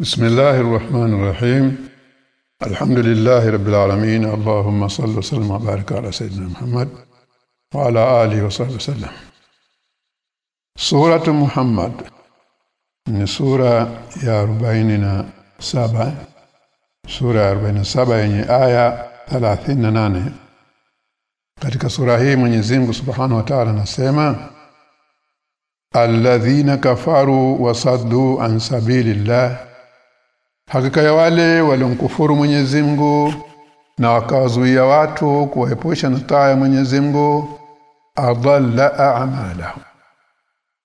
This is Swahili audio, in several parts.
بسم الله الرحمن الرحيم الحمد لله رب العالمين اللهم صل وسلم وبارك على سيدنا محمد وعلى اله وصحبه وسلم سورة محمد ni sura ya 47 sura ya 47 yenye aya 38 katika sura hii Mwenyezi Mungu Subhanahu wa Ta'ala anasema alladhina kafaru wasaddu an sabilillah hakika ya wale waliomkufuru Mwenyezi Mungu na wakawazuia watu kuwaepusha na taa ya Mwenyezi Mungu adalla a'malahum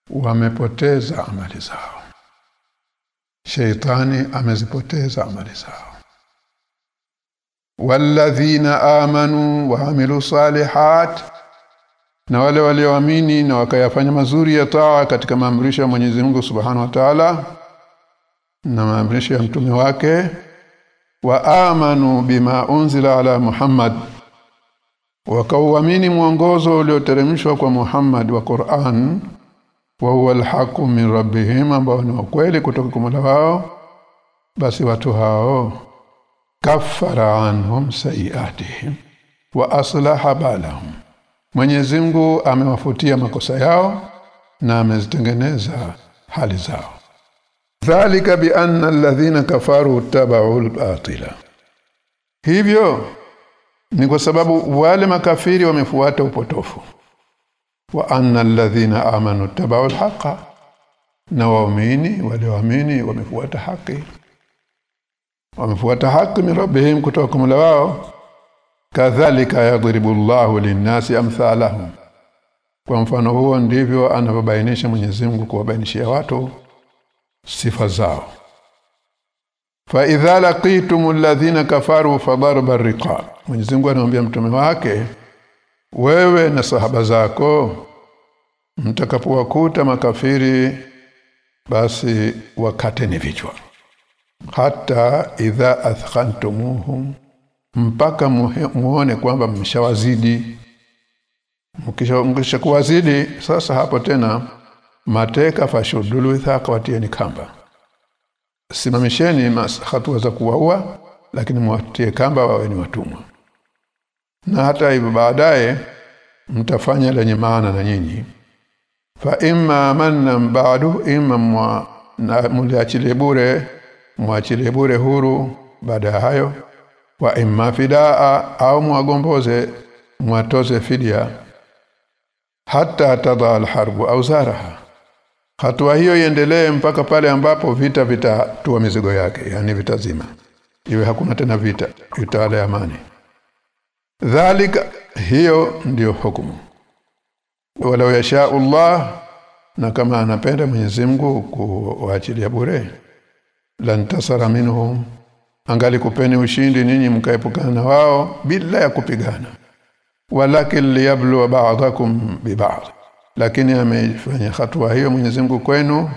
wamepoteza amali zao. Sheitani amezipoteza amali zao. Walladhina amanu wa amilu salihat na wale walioamini na wakayafanya mazuri ya taa katika maamrisho ya Mwenyezi Mungu Subhanahu wa Ta'ala na maamrisho ya mtume wake wa amanu bima unzila ala Muhammad wakauamini mwongozo ulioteremshwa kwa Muhammad wa Qur'an wa huwa alhaqu min rabbihim ambao ni kweli kutoka kwa Mola wao basi watu hao kafara anhum sayiatihim wa aslaha balahum. Mwenyezi Mungu amewafutia makosa yao na amezitengeneza hali zao dhalika bi anna alladhina kafaru tabau albatila. Hivyo ni kwa sababu wale makafiri wamefuata upotofu. Wa anna alladhina amanu tabau alhaqa na waumini waamini wamefuata haki. Wamefuata haki min rabbihim kutoka kwa Mola wao. Kadhalika yadribu Allahu linnasi amthalahum. Kwa mfano huo ndivyo anavyobainisha Mwenyezi Mungu kuwabainishia watu sifa zao. Fa idha laqitum alladhina kafaru fadarba ar-riqab Mwenyezi Mungu anamwambia mtume wake wewe na sahaba zako mtakapowakuta makafiri basi wakateni vichwa. Hata idha athqantumuhum mpaka muone kwamba mshawazidi mkisha mkisha kuwazidi sasa hapo tena mateka fashudulu ithaka watieni kamba. Simamisheni hatua za kuwaua lakini mwatie kamba wawe ni watumwa. Na hata hivyo baadaye mtafanya lenye maana na nyinyi. Fa imma manna ba'du imma mwa muliachilie bure mwachilie bure huru baada ya hayo. Wa imma fidaa au mwagomboze mwatoze fidia. Hata tadha alharbu au zaraha hatua hiyo iendelee mpaka pale ambapo vita vitatua mizigo yake yani vitazima. Iwe hakuna tena vita utawala amani. Dhalika hiyo ndiyo hukumu. Walau yasha Allah na kama anapenda Mwenyezi Mungu kuwaachilia bure lantasara minhum angali kupeni ushindi ninyi mkaepukana na wao bila ya kupigana. Walakin liyablu ba'dakum bi ba'd lakini amefanya hatua hiyo Mwenyezi Mungu kwenu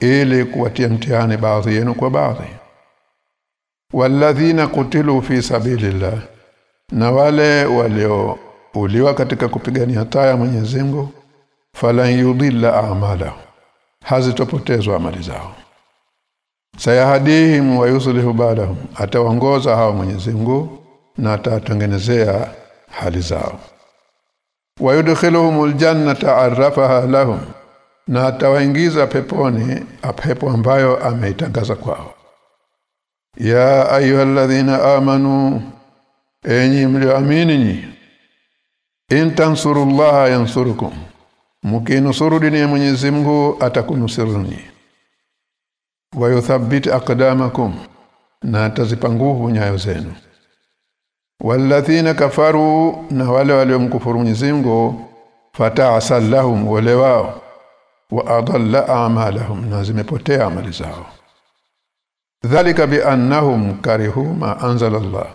ili kuwatia mtihani baadhi yenu kwa baadhi. Walladhina kutilu fi sabilillah na wale waliouliwa katika kupigania taa ya Mwenyezi Mungu falan yudilla a'mala hazitopotezwa amali zao. Sayahadihim wa yuslihu balahum atawaongoza hao Mwenyezi Mungu na atatengenezea hali zao wa yudkhiluhumul jannata arrafaha lahum. Na atawaingiza peponi pepo ambayo ameitangaza kwao. Ya ayyuhalladhina amanu enyi mlioamini nyi in tansurullaha yansurukum. Mkinusuru dini ya Mwenyezi Mungu atakunusuruni wa yuthabbit aqdamakum na atazipa nguvu nyayo zenu walladhina kafaru na wale waliomkufuru Mwenyezi Mungu fata'asallahum wale wao wa adalla a'malahum na zimepotea amali zao. Dhalika bi annahum karihu ma anzala Allah.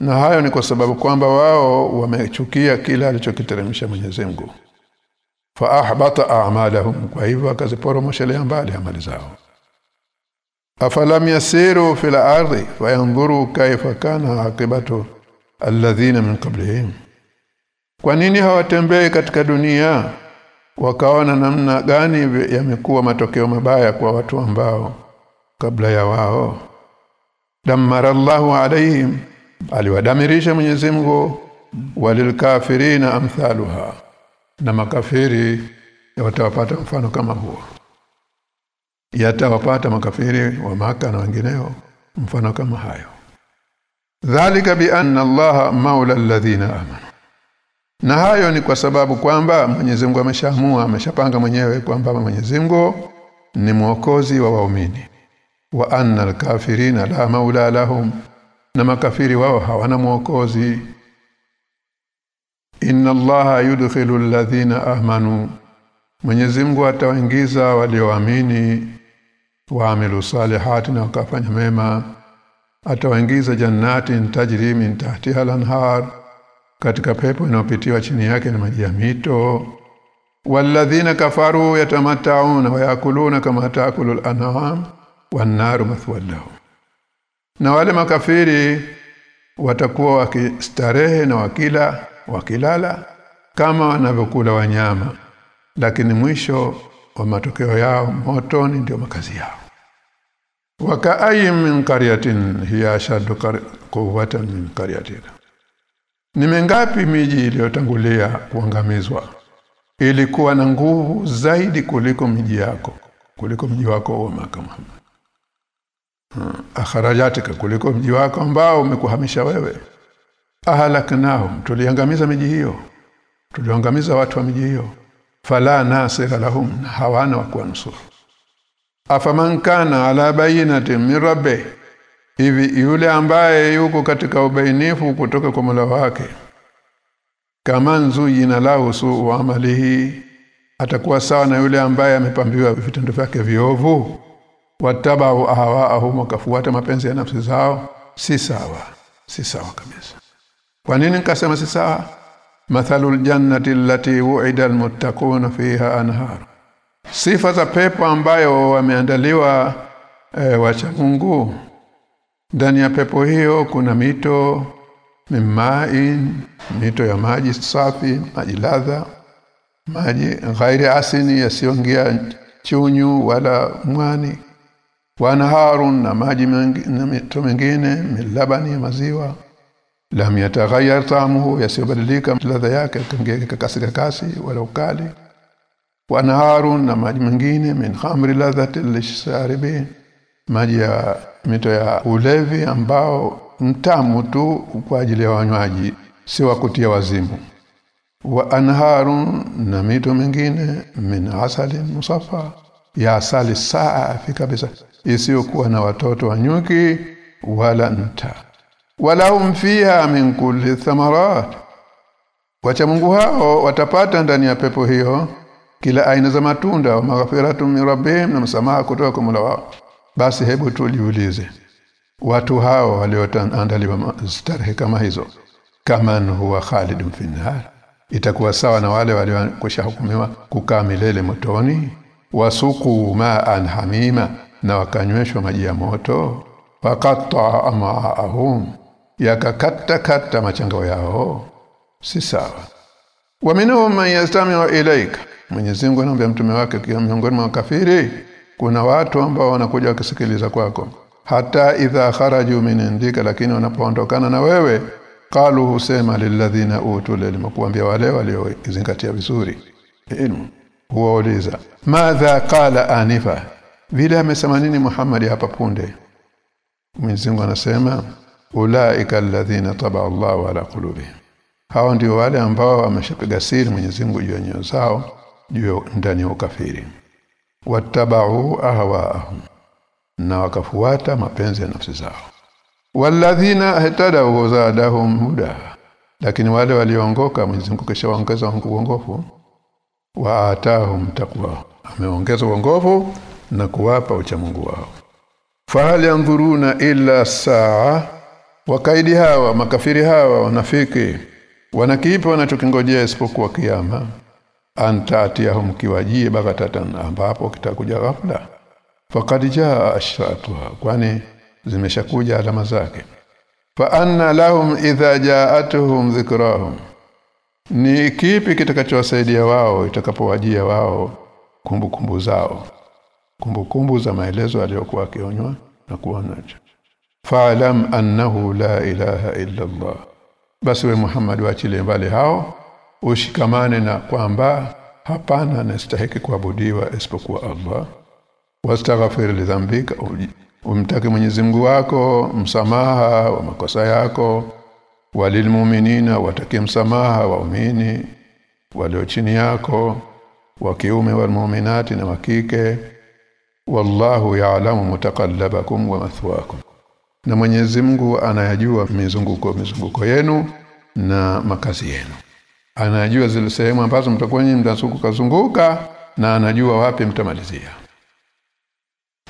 Na hayo ni kwa sababu kwamba wao wamechukia kila alichokiteremsha Mwenyezi Mungu. Fa ahbata a'malahum kwa hivyo akaziporomoshelea mbali amali zao. Afalam yasiru fil ardi fayanzuru kaifa kana akibatu alladhina min qablihim. Kwa nini hawatembei katika dunia? Wakaona namna gani yamekuwa matokeo mabaya kwa watu ambao kabla ya wao. Damara Allahu alaihim aliwadamirisha Mwenyezi Mungu walilkafirina amthaluha na makafiri watawapata mfano kama huo. Yatawapata makafiri wa maka na wengineo mfano kama hayo dhalika bi anna allaha maula alladhina amanu. Na hayo ni kwa sababu kwamba Mwenyezi Mungu ameshaamua ameshapanga mwenyewe kwamba Mwenyezi Mungu ni mwokozi wa waumini. Wa anna alkafirina la maula lahum. Na makafiri wao hawana mwokozi. Inna allaha yudkhilu alladhina amanu. Mwenyezi Mungu atawaingiza walioamini waamilu salihati na wakafanya mema atawaingiza jannati tajri min tahtiha al-anhar katika pepo inayopitiwa chini yake na maji ya mito. Walladhina kafaru yatamatta'una wa yakuluna kama taakulu al-an'am mathwal na wale makafiri watakuwa wakistarehe na wakila wakilala kama wanavyokula wanyama lakini mwisho wa matokeo yao motoni ndio makazi yao wakaayin min qaryatin hiya ashaddu quwwatan min qaryatina ni mengapi miji iliyotangulia kuangamizwa? Ilikuwa na nguvu zaidi kuliko miji yako kuliko mji wako wa Makkah hmm. akharajatika kuliko mji wako ambao umekuhamisha wewe. Ahalaknahum tuliangamiza miji hiyo. Tuliangamiza watu wa miji hiyo. Fala nasira lahum hawana wa kuwanusuru afaman kana ala bayinati min rabbi. Hivi yule ambaye yuko katika ubainifu kutoka kwa mula wake kama nzuyina lahu suu amalihi atakuwa sawa na yule ambaye amepambiwa vitendo vyake viovu? Watabau ahwaahum wakafuata mapenzi ya nafsi zao? Si sawa si sawa kabisa. Kwa nini nikasema si sawa? Mathalul jannati allati wu'ida almuttaquna fiha anhar sifa za pepo ambayo wameandaliwa e, wacha Mungu. Ndani ya pepo hiyo kuna mito mimai mito ya maji safi maji ladha maji ghairi asini yasiyoingia chunyu wala mwani. Wanaharun na maji na mito mingine milabani ya maziwa. Lam yataghayyar ta'muhu yasibadilika ladha yake kangeka kasi kasi wala ukali wanaharun na maji mengine min khamri ladhati lisharibin maji ya mito ya ulevi ambao mtamu tu kwa ajili ya wanywaji si wa kutia wazimu. Wa anharun na mito mengine min asalin musafa ya asali safi kabisa isiyokuwa na watoto wa nyuki wala nta. Walahum fiha min kulli thamarat. Wacha Mungu hao watapata ndani ya pepo hiyo kila aina za matunda wa maghfiratu min rabbihim na msamaha kutoka kwa Mola wao. Basi hebu tujiulize watu hao walioandaliwa starehe kama hizo kama huwa khalidun finnar itakuwa sawa na wale waliokwisha hukumiwa kukaa milele motoni? Wasuku ma'an hamima na wakanyweshwa maji ya moto? Waqatta amahum yakakatta katta machangao yao? Si sawa. Wa minhum man yastami'u ilayka Mwenyezi Mungu anamwambia mtume wake kwa miongoni mwa kafiri kuna watu ambao wanakuja wakisikiliza kwako. Hata idha kharaju min indika lakini wanapoondokana na wewe qalu husema lilladhina utul ilma kuambia wale waliozingatia vizuri. Ilmu huwauliza madha qala anifa? Vile amesema nini Muhammad hapa punde? Mwenyezi Mungu anasema ulaika alladhina taba Allahu ala qulubihim. Hao ndio wale ambao wameshapiga siri Mwenyezi Mungu juu ya nyoyo zao juu ndani ya ukafiri. Wattabau ahwaahum na wakafuata mapenzi ya nafsi zao. Walladhina ihtadaw zadahum huda lakini wale walioongoka Mwenyezi Mungu kishaongeza uongofu waatahum taqwa ameongeza uongofu na kuwapa ucha Mungu wao fahal yanzuruna illa saa wakaidi hawa makafiri hawa wanafiki wanakiipa wanachokingojea isipokuwa kiyama antatiyahum kiwajie baghatatan ambapo kitakuja ghafla. Faqad jaa ashratuha kwani zimeshakuja alama zake. Fa anna lahum idha jaatuhum dhikrahum ni kipi kitakachowasaidia wao itakapowajia wao kumbukumbu kumbu zao? Kumbukumbu kumbu za maelezo aliyokuwa akionywa na kuonacho fa'lam annahu la ilaha illa Allah. Basi we Muhammad waachilie mbali hao ushikamane na kwamba hapana anastahili kuabudiwa isipokuwa Allah. Wastaghfir li dhanbika umtake Mwenyezi Mungu wako msamaha wa makosa yako. Walilmuminina watakie msamaha waumini walio chini yako wa kiume walmuminati na wakike wallahu ya'lamu mutaqallabakum wa mathwakum na Mwenyezi Mungu anayajua mizunguko mizunguko yenu na makazi yenu anajua zile sehemu ambazo mtakuwa nyinyi mtazunguka na anajua wapi mtamalizia.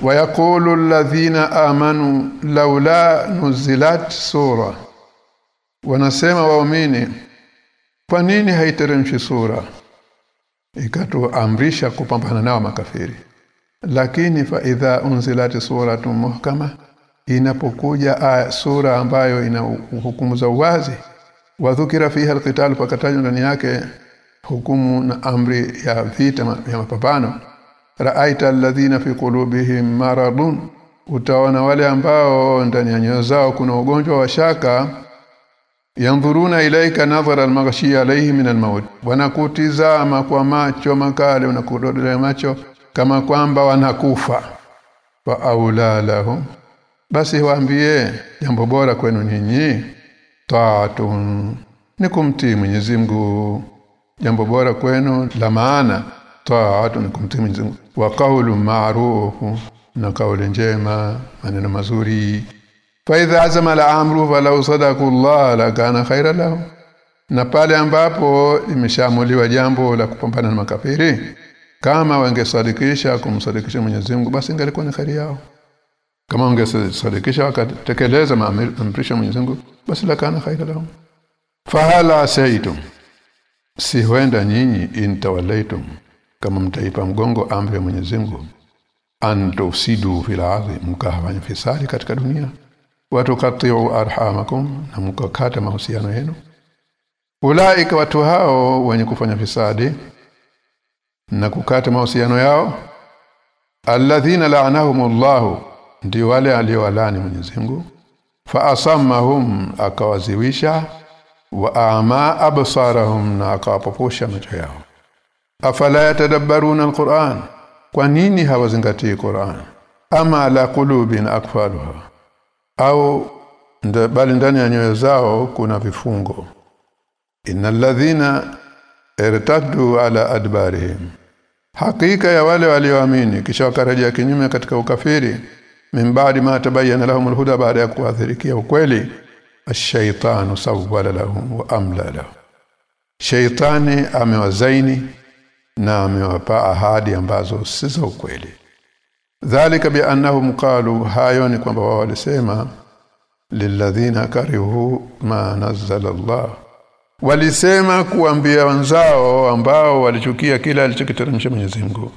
Wayakulu alladhina amanu laula nuzilat sura. Wanasema waumini kwa nini haiteremshi sura? Ikatuamrisha kupambana nao makafiri. Lakini fa idha unzilat suratun muhkama inapokuja ah, sura ambayo ina hukumu za uwazi wadhukira fiha alqital pakatajwa ndani yake hukumu na amri ya vita ya mapambano. Raaita alladhina fi qulubihim maradun utaona wale ambao ndani ya nyoyo zao kuna ugonjwa wa shaka. Yanzuruna ilaika nadhara almaghshi alayhi min almaut wanakutizama kwa macho makali wanakudodelea macho kama kwamba wanakufa. Wa aula lahum basi waambie jambo bora kwenu nyinyi taatun ni kumtii Mwenyezi Mungu. Jambo bora kwenu. La maana taatun ni kumtii Mwenyezi Mungu. Wa qawlu ma'ruf na kauli njema maneno mazuri. Fa idha azama al-amru falau sadaku Allah la kana khaira lahu na pale ambapo imeshamuliwa jambo la kupambana na makafiri kama wangesadikisha kumsadikisha Mwenyezi Mungu basi ingelikuwa ni khali yao kama wangesadikisha wakatekeleza maamrisho Mwenyezi Mungu basi la kana khaira lahum. Fahala saitum si huenda nyinyi intawalaitum kama mtaipa mgongo amri ya Mwenyezi Mungu. Antufsidu fil ardi mkafanya fisadi katika dunia. Watukatiu arhamakum na mkakata mahusiano yenu. Ulaika watu hao wenye kufanya fisadi na kukata mahusiano yao. Alladhina la'anahumullahu ndio wale aliowalani Mwenyezi Mungu. Fa asammahum akawaziwisha. Wa ama absarahum na akawapopusha macho yao. Afala yatadabbaruna alquran? Kwa nini hawazingatii Qur'an? Ama ala qulubin akfaluha au nda, bali ndani ya nyoyo zao kuna vifungo. Innal ladhina irtaddu ala adbarihim. Hakika ya wale walioamini kisha wakarejea kinyume katika ukafiri min baadi ma tabayyana lahum alhuda baada ya kuathirikia ukweli ash-shaytanu sawwala lahum wa amla lahum. Shaytani amewazaini na amewapa ahadi ambazo si za ukweli. Dhalika bi annahum qalu hayo ni kwamba wao walisema lilladhina karihu ma nazzala Allah. Walisema kuambia wanzao ambao walichukia kila alichokiteremsha Mwenyezi Mungu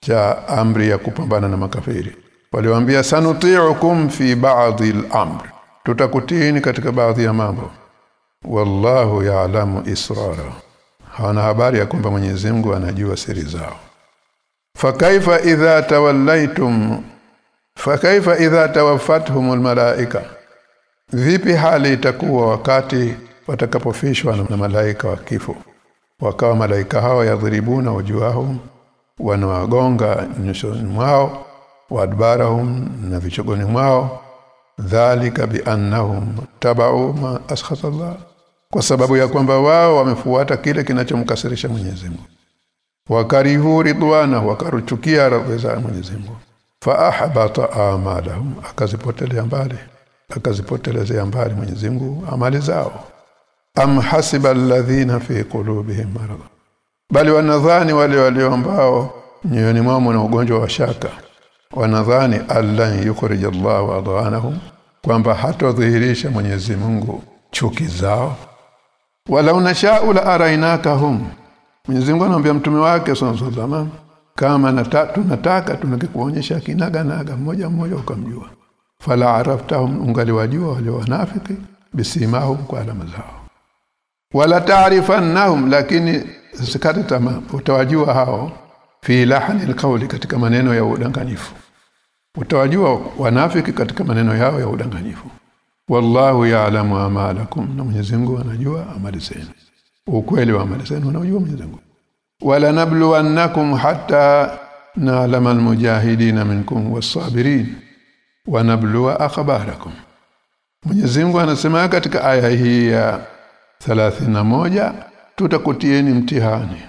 cha amri ya kupambana na makafiri waliwaambia sanuti'ukum fi ba'dhi al-amr. Tutakutini katika baadhi ya mambo. Wallahu ya'lamu israra. Hawana habari ya kwamba Mwenyezi Mungu anajua siri zao. Fakaifa idha tawallaitum fakaifa idha tawaffatuhum almalaika? Vipi hali itakuwa wakati watakapofishwa na malaika wa kifo? Wakawa malaika hao yadhribuna wajuahum wanawagonga nyuso mwao wadbarahum na vichogoni mwao dhalika biannahum tabau ma askhata kwa sababu ya kwamba wao wamefuata kile kinachomkasirisha Mwenyezi Mungu. Wakarihu ridwana wakaruchukia radhi za Mwenyezi Mungu. Fa ahbata amalahum akazipotelea mbali akazipotelezea mbali Mwenyezi Mungu amali zao. Am hasiba alladhina fi qulubihim marad bali wanadhani wale walio ambao nyoyoni mwao na ugonjwa wa shaka wanadhani allan yukhrij Allahu adhanahum kwamba hatadhihirisha Mwenyezi Mungu chuki zao. Wala unashau la arainakahum Mwenyezi Mungu anamwambia mtume wake sallallahu kama nataka tunataka tunakikuonyesha kinaga naga mmoja mmoja ukamjua. Fala araftahum ungaliwajua wale wanafiki bisimahum kwa alama zao. Wala taarifannahum lakini sikata tamaa utawajua hao fi lahni alqawli katika maneno ya udanganyifu. Utawajua wanafiki katika maneno yao ya udanganyifu. Wallahu ya'lamu amalakum na Mwenyezi Mungu anajua amali zenu. Ukweli wa amali zenu anajua Mwenyezi Mungu. Wala nabluwannakum hatta na'lama almujahidin minkum was-sabirin wa nabluwa akhbarakum. Mwenyezi Mungu anasema katika aya hii ya 31 tutakutieni mtihani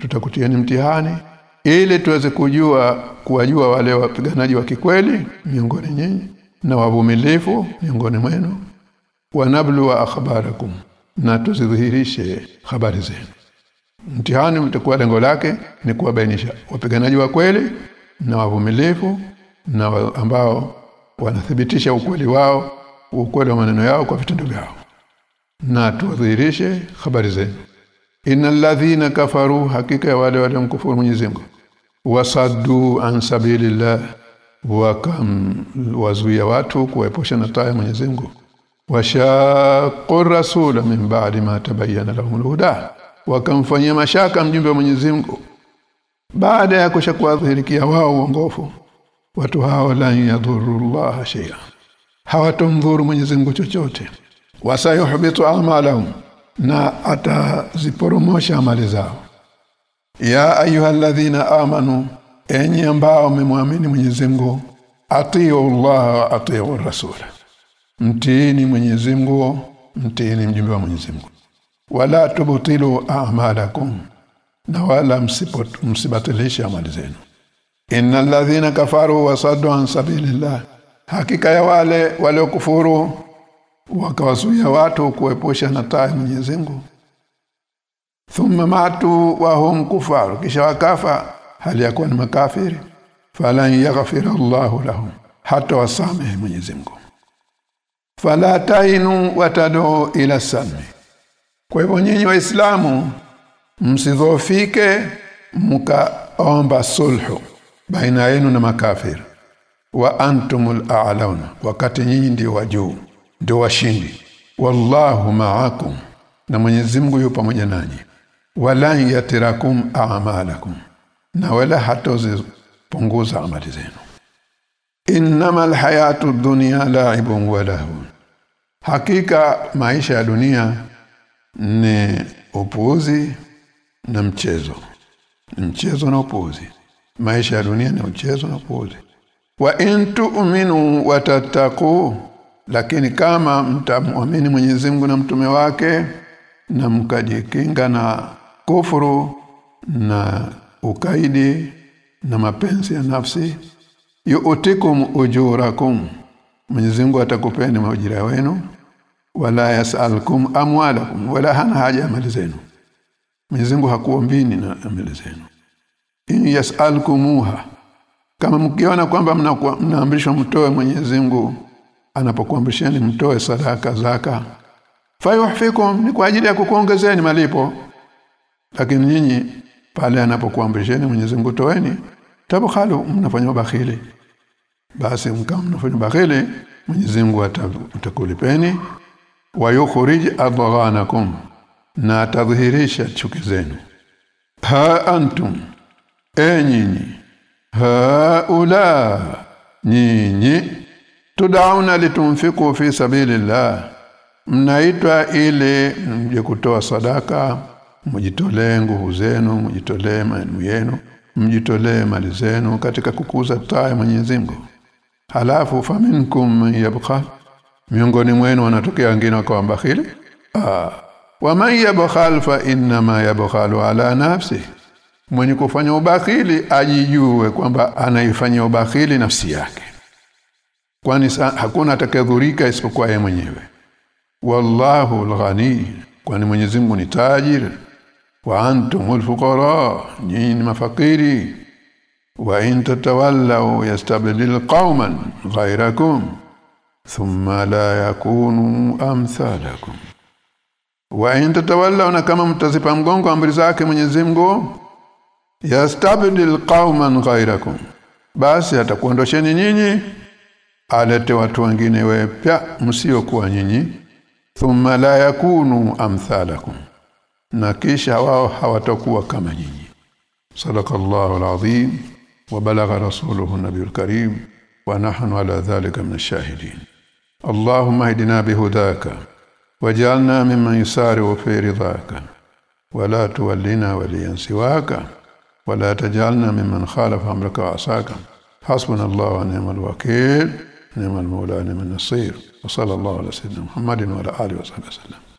tutakutieni mtihani ili tuweze kujua kuwajua wale wapiganaji wa kikweli miongoni nyinyi na wavumilifu miongoni mwenu. Wanablu wa akhbarakum na tuzidhihirishe habari zenu. Mtihani utakuwa lengo lake ni kuwabainisha wapiganaji wa kweli na wavumilifu na wa ambao wanathibitisha ukweli wao ukweli wa maneno yao kwa vitendo vyao. Na tuwadhihirishe habari zenu innal ladhina kafaru hakika ya wale waliomkufuru Mwenyezi Mungu. Wasaddu an sabilillah wakam wazuia watu kuepusha na taa ya Mwenyezi Mungu. Washaqur rasula min ba'di ma tabayyana lahum huda wakamfanyia mashaka mjumbe wa Mwenyezi Mungu. Baada ya kushakuadhirikia wao uongofu watu hao la yadhurullah shay'a hawatomdhuru Mwenyezi Mungu chochote. Wasayuhbitu a'malahum na ataziporomosha amali zao. Ya ayyuhalladhina amanu enyi ambao mmemwamini Mwenyezi Mungu atiu Allah atiu rasula mtiini Mwenyezi Mungu mtiini mjumbe wa Mwenyezi Mungu. Wala tubtilu a'malakum na wala msibatilisha amali zenu. Innal ladhina kafaru wa wasaddu an sabilillah hakika ya wale waliokufuru wakawazuia watu kuepusha na taa ya Mwenyezi Mungu. Thumma matu wa hum kufaru. Kisha wakafa hali yakuwa ni makafiri. Falan yaghfira Allahu lahum. Hata wasamehe Mwenyezi Mungu. Fala tainu watadu ila salmi kwa hivyo nyinyi waislamu msidhofike mkaomba sulhu baina yenu na makafiri. Wa antumul a'launa. Wakati nyinyi ndio wa juu ndio washindi. Wallahu ma'akum. Na Mwenyezi Mungu yupo pamoja nanyi. Wala yatirakum a'malakum. Na wala hatozipunguza amali zenu. Innamal hayatu dunya la'ibun wa lahun hakika maisha ya dunia ni upuuzi na mchezo. Ni mchezo na upuuzi. Maisha ya dunia ni mchezo na upuuzi. Wa in tu'minu wa tattaqu lakini kama mtamwamini Mwenyezi Mungu na mtume wake na mkajikinga na kufuru na ukaidi na mapenzi ya nafsi yu'tikum ujurakum. Mwenyezi Mungu atakupeni maujira wenu wala yasalkum amwalakum wala hana haja mali zenu. Mwenyezi Mungu hakuombini na mali zenu. In yasalkumuha kama mkiona kwamba mnaamrishwa mtoe Mwenyezi Mungu anapokuamrisheni mtoe sadaka zaka. Fayuhfikum ni kwa ajili ya kukuongezeni malipo. Lakini nyinyi pale anapokuamrisheni Mwenyezi Mungu toeni. Tabkhalu mnafanya bakhili. Basi mkao mnafanya bakhili Mwenyezi Mungu atakulipeni. Wa yukhrij adghanakum na tadhihirisha chuki zenu. Ha antum enyinyi haula nyinyi tudauna litumfiku fi sabilillah. Mnaitwa ili mje kutoa sadaka mjitolee nguvu zenu mjitolee mali yenu mjitolee mali zenu katika kukuza taa Mwenyezi Mungu. Halafu faminkum yabqa. Miongoni mwenu wanatokea wengine kwa bakhili ah. Wa man yabkhal fa inna ma yabkhalu ala nafsi. Mwenye kufanya ubakhili ajijue kwamba anaifanya ubakhili nafsi yake kwani hakuna atakayedhurika isipokuwa yeye mwenyewe. Wallahu alghani kwani Mwenyezi Mungu ni tajir wa antum fuqara nyinyi ni mafakiri. Wa in tatawallaw yastabdil qauman ghayrakum thumma la yakunu amsalakum wa in tatawallaw na kama mtazipa mgongo amri zake Mwenyezi Mungu yastabdil qauman ghayrakum basi atakuondosheni nyinyi alete watu wengine wapya msiokuwa nyinyi thumma la yakunu amthalakum na kisha wao hawatakuwa kama nyinyi صدق الله العظيم وبلغ رسوله النبي الكريم ونحن على ذلك من الشاهدين اللهم اهدنا بهداك واجعلنا ممن يسارع في رضاك ولا تولنا وليا سواك ولا تجعلنا ممن خالف امرك وعصاك حسبنا الله ونعم الوكيل نعم المولى نعم النصير وصلى الله على سيدنا محمد وعلى آله وصحبه وسلم.